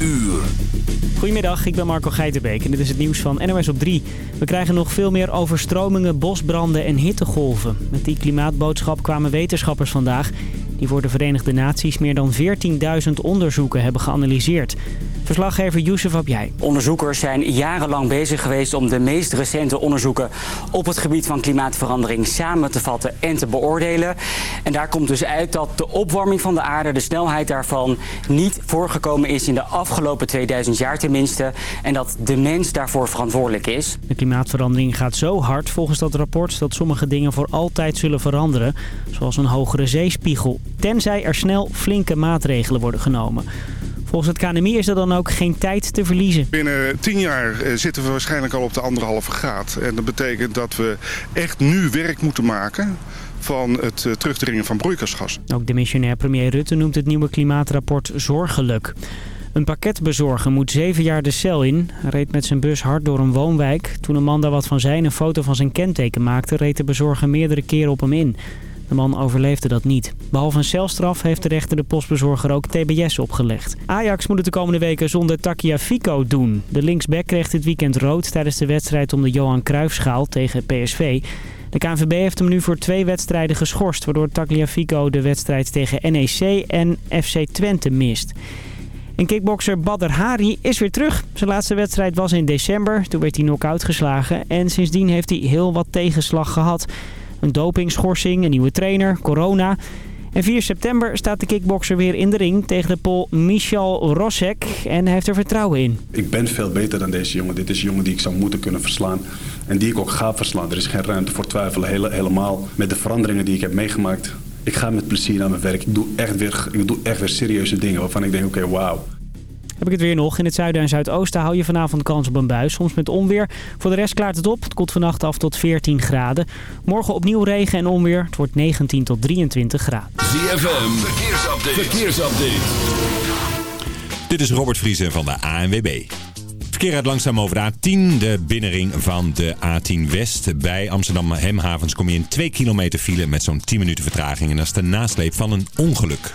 uur. Goedemiddag, ik ben Marco Geitenbeek en dit is het nieuws van NOS op 3. We krijgen nog veel meer overstromingen, bosbranden en hittegolven. Met die klimaatboodschap kwamen wetenschappers vandaag... die voor de Verenigde Naties meer dan 14.000 onderzoeken hebben geanalyseerd. Verslaggever Youssef Abjai. Onderzoekers zijn jarenlang bezig geweest om de meest recente onderzoeken op het gebied van klimaatverandering samen te vatten en te beoordelen. En daar komt dus uit dat de opwarming van de aarde, de snelheid daarvan, niet voorgekomen is in de afgelopen 2000 jaar tenminste. En dat de mens daarvoor verantwoordelijk is. De klimaatverandering gaat zo hard volgens dat rapport dat sommige dingen voor altijd zullen veranderen. Zoals een hogere zeespiegel. Tenzij er snel flinke maatregelen worden genomen. Volgens het KNMI is er dan ook geen tijd te verliezen. Binnen tien jaar eh, zitten we waarschijnlijk al op de anderhalve graad. En dat betekent dat we echt nu werk moeten maken van het eh, terugdringen van broeikasgas. Ook de missionair premier Rutte noemt het nieuwe klimaatrapport zorgelijk. Een pakketbezorger moet zeven jaar de cel in. Hij reed met zijn bus hard door een woonwijk. Toen een man daar wat van zijn een foto van zijn kenteken maakte... reed de bezorger meerdere keren op hem in. De man overleefde dat niet. Behalve een celstraf heeft de rechter de postbezorger ook TBS opgelegd. Ajax moet het de komende weken zonder Takiafico doen. De linksback kreeg dit weekend rood tijdens de wedstrijd om de Johan Cruijffschaal tegen PSV. De KNVB heeft hem nu voor twee wedstrijden geschorst... waardoor Tagliafico de wedstrijd tegen NEC en FC Twente mist. En kickbokser Badr Hari is weer terug. Zijn laatste wedstrijd was in december. Toen werd hij knock-out geslagen. En sindsdien heeft hij heel wat tegenslag gehad. Een dopingschorsing, een nieuwe trainer, corona. En 4 september staat de kickbokser weer in de ring tegen de Pol Michal Rosek. En hij heeft er vertrouwen in. Ik ben veel beter dan deze jongen. Dit is een jongen die ik zou moeten kunnen verslaan. En die ik ook ga verslaan. Er is geen ruimte voor twijfelen. Hele, helemaal met de veranderingen die ik heb meegemaakt. Ik ga met plezier naar mijn werk. Ik doe echt weer, ik doe echt weer serieuze dingen waarvan ik denk, oké, wauw. Heb ik het weer nog. In het zuiden en zuidoosten hou je vanavond kans op een bui. Soms met onweer. Voor de rest klaart het op. Het komt vannacht af tot 14 graden. Morgen opnieuw regen en onweer. Het wordt 19 tot 23 graden. ZFM, verkeersupdate. verkeersupdate. Dit is Robert Vriesen van de ANWB. Verkeer uit langzaam over de A10, de binnenring van de A10 West. Bij Amsterdam Hemhavens kom je in 2 kilometer file met zo'n 10 minuten vertraging. En dat is de nasleep van een ongeluk.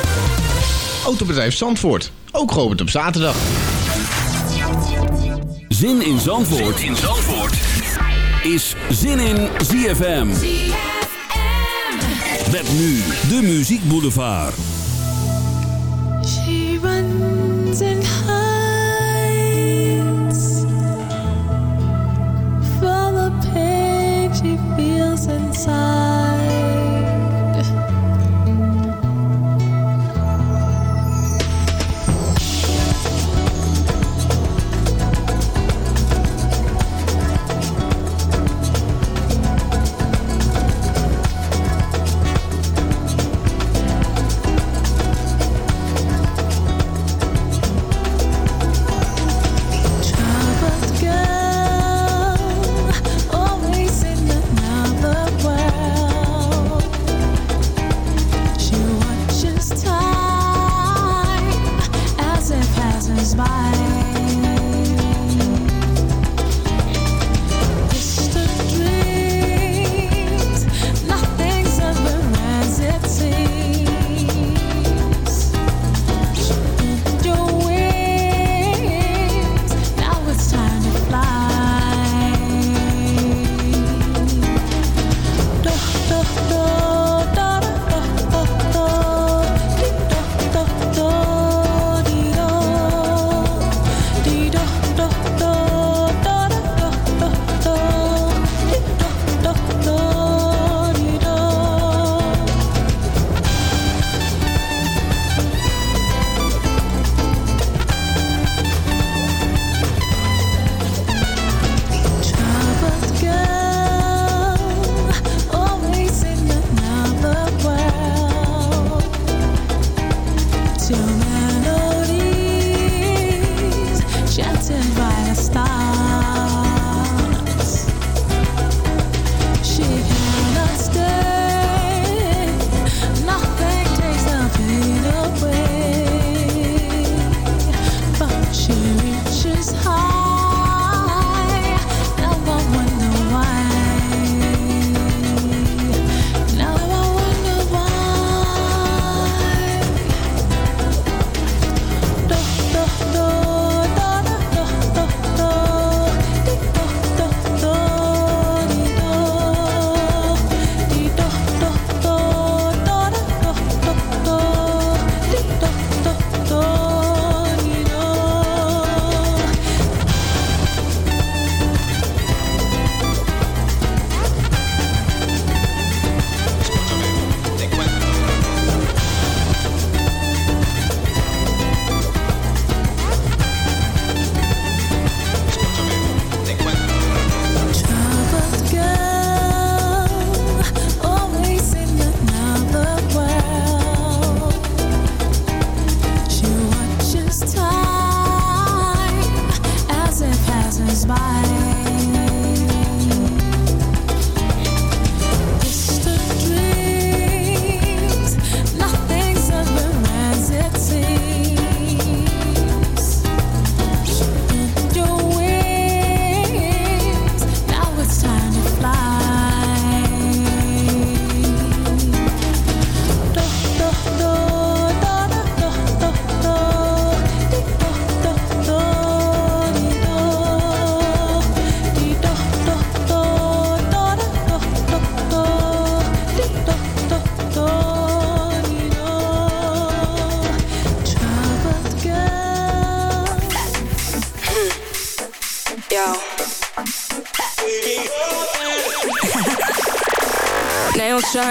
Autobedrijf Zandvoort, ook geopend op zaterdag. Zin in Zandvoort, zin in Zandvoort. is Zin in ZFM. Met nu de Muziek Boulevard. She runs and hides for the pain she feels inside.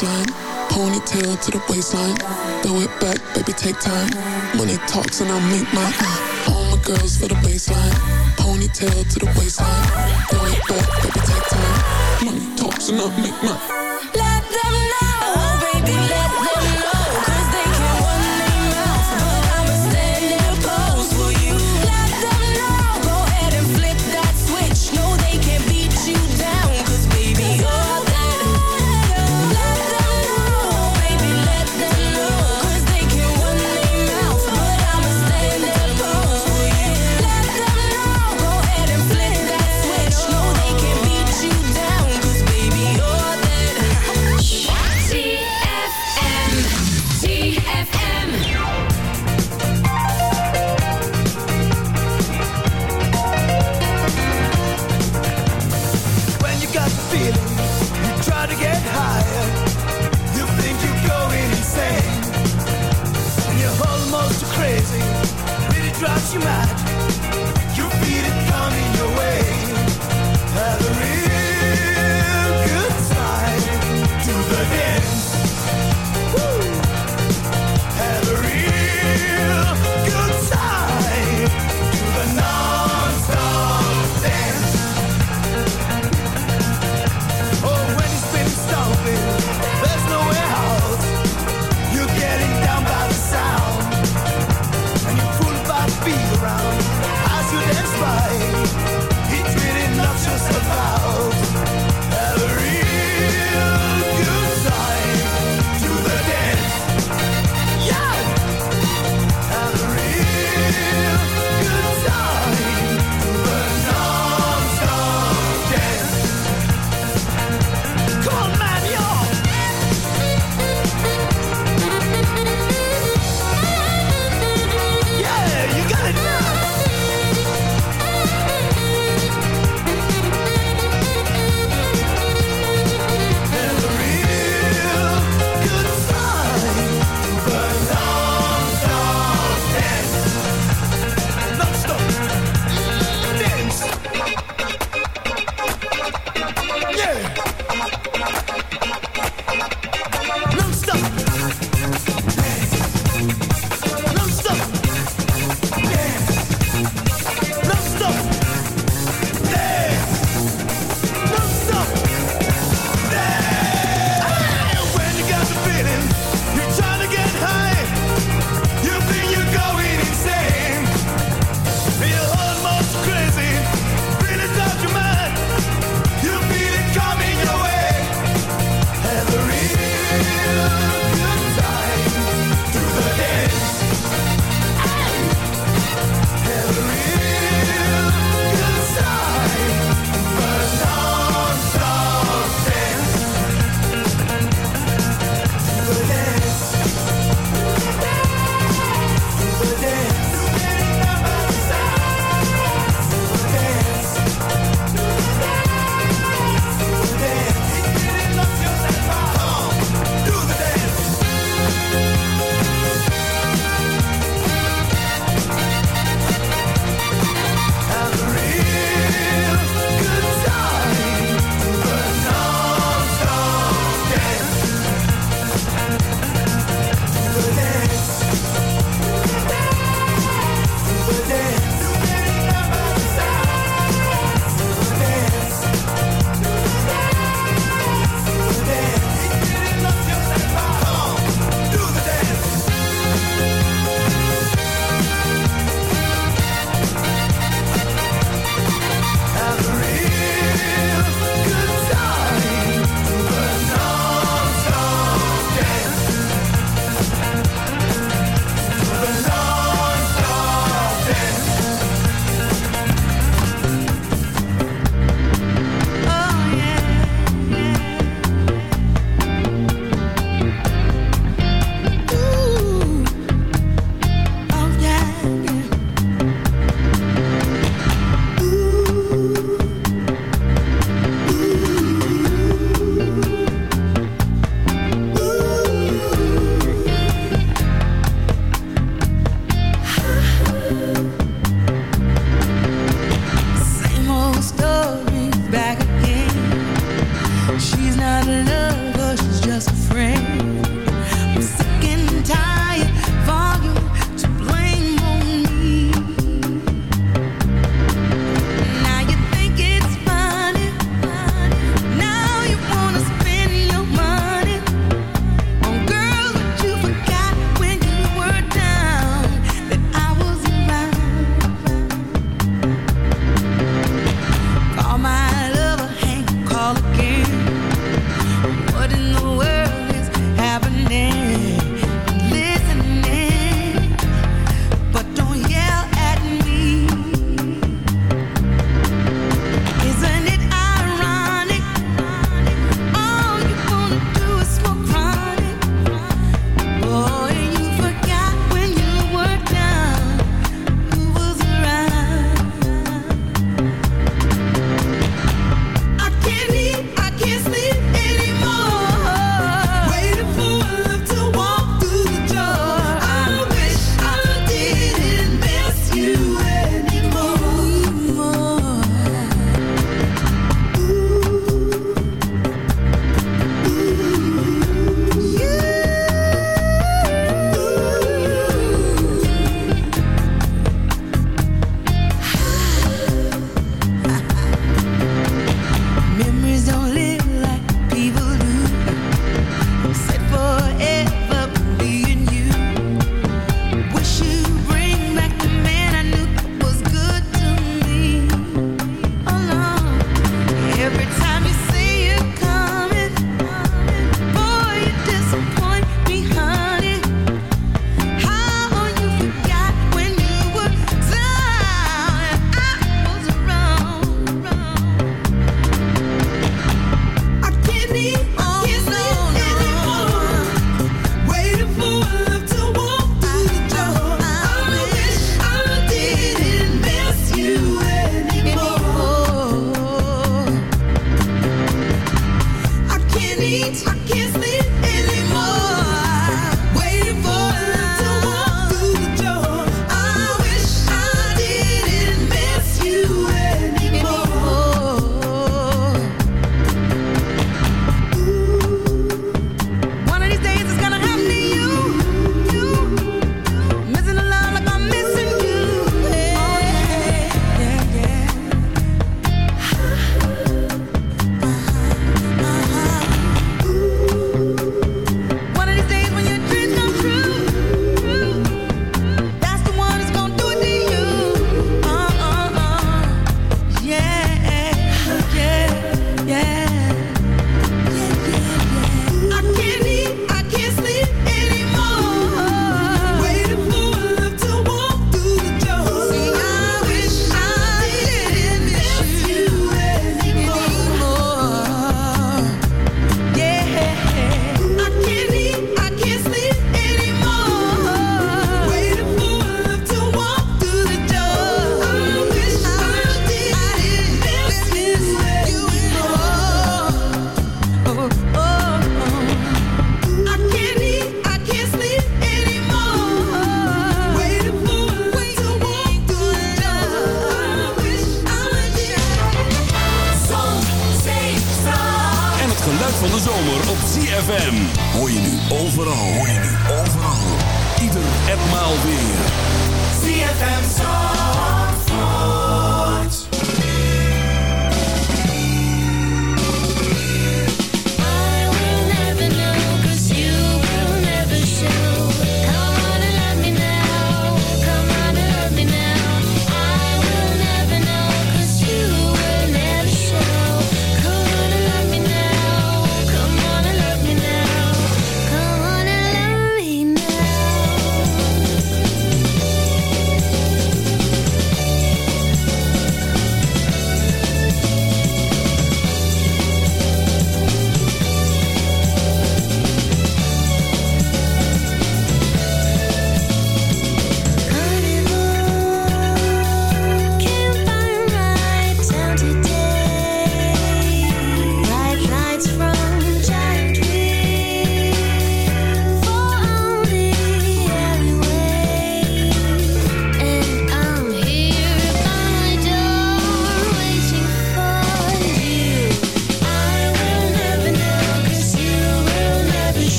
Baseline. Ponytail to the waistline. Throw it back, baby, take time. Money talks and I'll make mine. All my girls for the baseline. Ponytail to the waistline. Throw it back, baby, take time. Money talks and I'll make mine.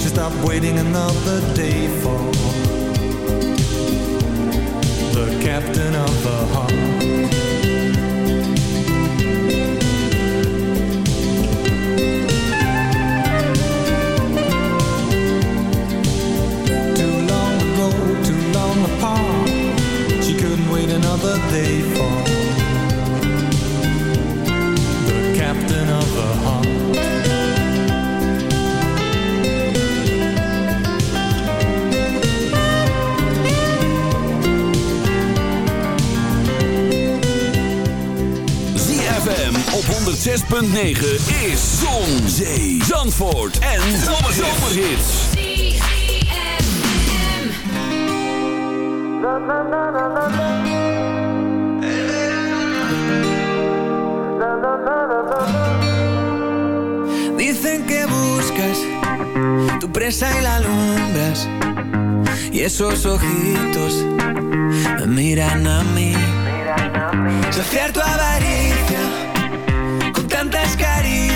She stopped waiting another day for the captain of the heart. 106.9 is Zon, Zee, Zandvoort en Zomerhits. Dicen que buscas tu presa y la alumbras. Y esos ojitos miran a mí. Saciar tu avaricia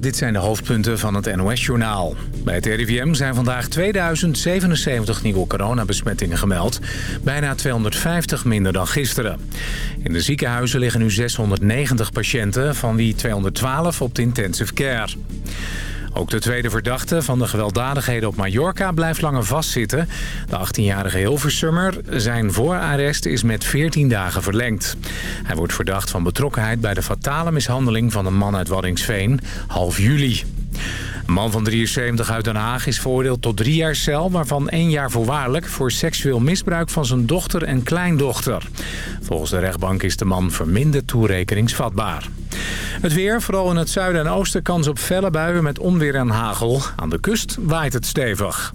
dit zijn de hoofdpunten van het NOS-journaal. Bij het RIVM zijn vandaag 2077 nieuwe coronabesmettingen gemeld. Bijna 250 minder dan gisteren. In de ziekenhuizen liggen nu 690 patiënten, van wie 212 op de intensive care. Ook de tweede verdachte van de gewelddadigheden op Mallorca blijft langer vastzitten. De 18-jarige Hilversummer, zijn voorarrest is met 14 dagen verlengd. Hij wordt verdacht van betrokkenheid bij de fatale mishandeling van een man uit Waddingsveen, half juli. Een man van 73 uit Den Haag is veroordeeld tot drie jaar cel... waarvan één jaar voorwaardelijk voor seksueel misbruik van zijn dochter en kleindochter. Volgens de rechtbank is de man verminderd toerekeningsvatbaar. Het weer, vooral in het zuiden en oosten, kans op felle buien met onweer en hagel. Aan de kust waait het stevig.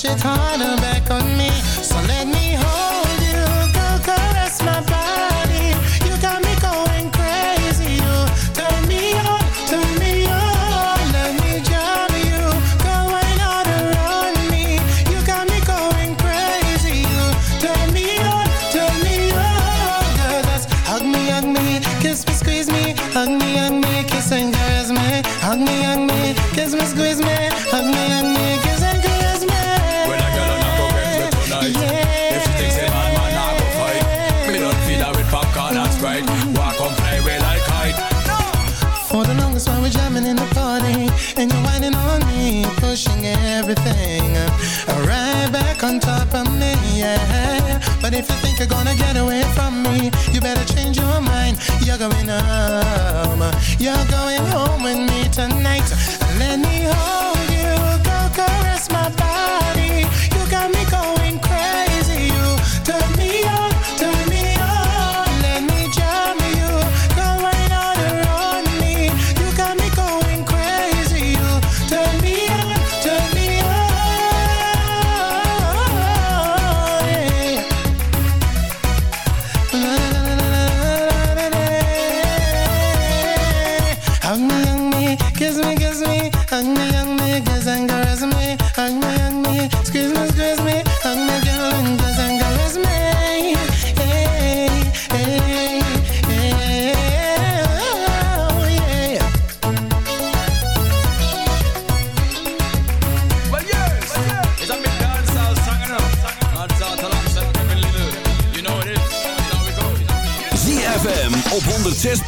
push it harder back on me. So let me hold you, girl. caress my body. You got me going crazy. You turn me on, turn me on. Let me drive you, girl. going all around me. You got me going crazy. You turn me on, turn me on. Girl, that's hug me, hug me, kiss me, squeeze me, hug me. you're gonna get away from me. You better change your mind. You're going home You're going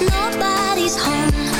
nobody's home.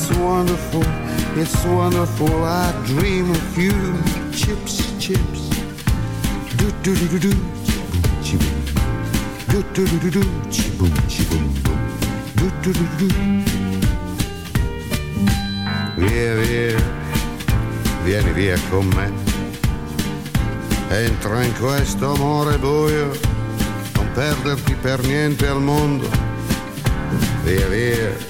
it's wonderful, it's wonderful. I dream of you, chips, chips. Do do do do do, chiboom, do do do do do, chiboom, chiboom, boom. Do do do do. Via, via, vieni via con me. Entra in questo amore buio, non perderti per niente al mondo. Via via,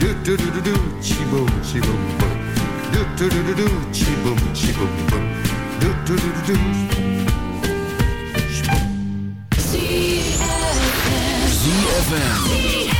Do do do do do, chi boom, chi boom boom. Do do do do do, chi boom, chi boom boom. Do do do do do. ZFM. Tot